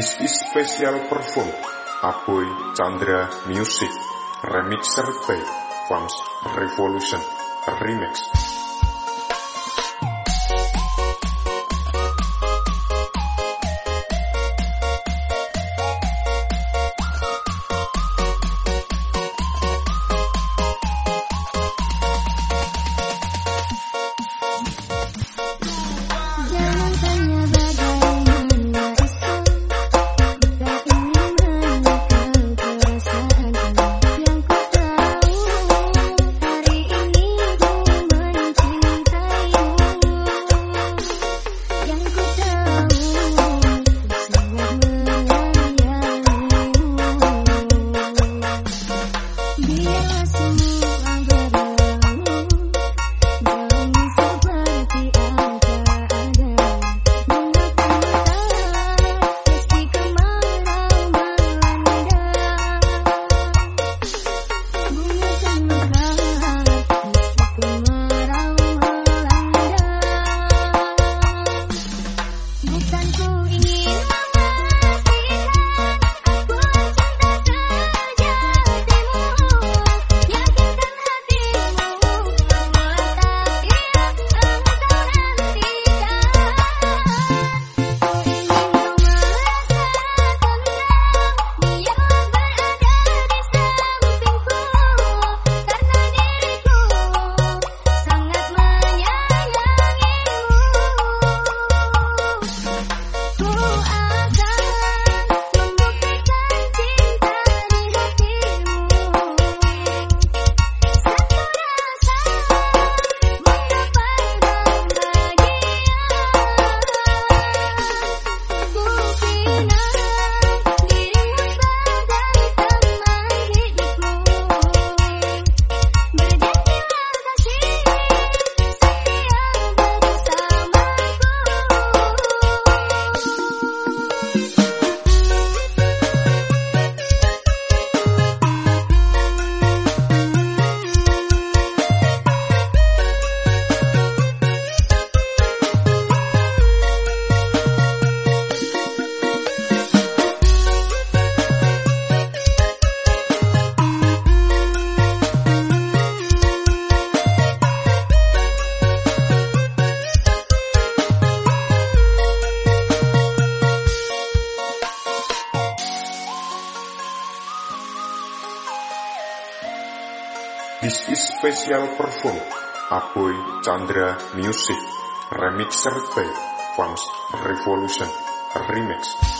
This is special perform Aboy Chandra Music Remixer by Fams Revolution Remix. This is special perform. Aboy Chandra Music. Remixer by Fams Revolution. Remix.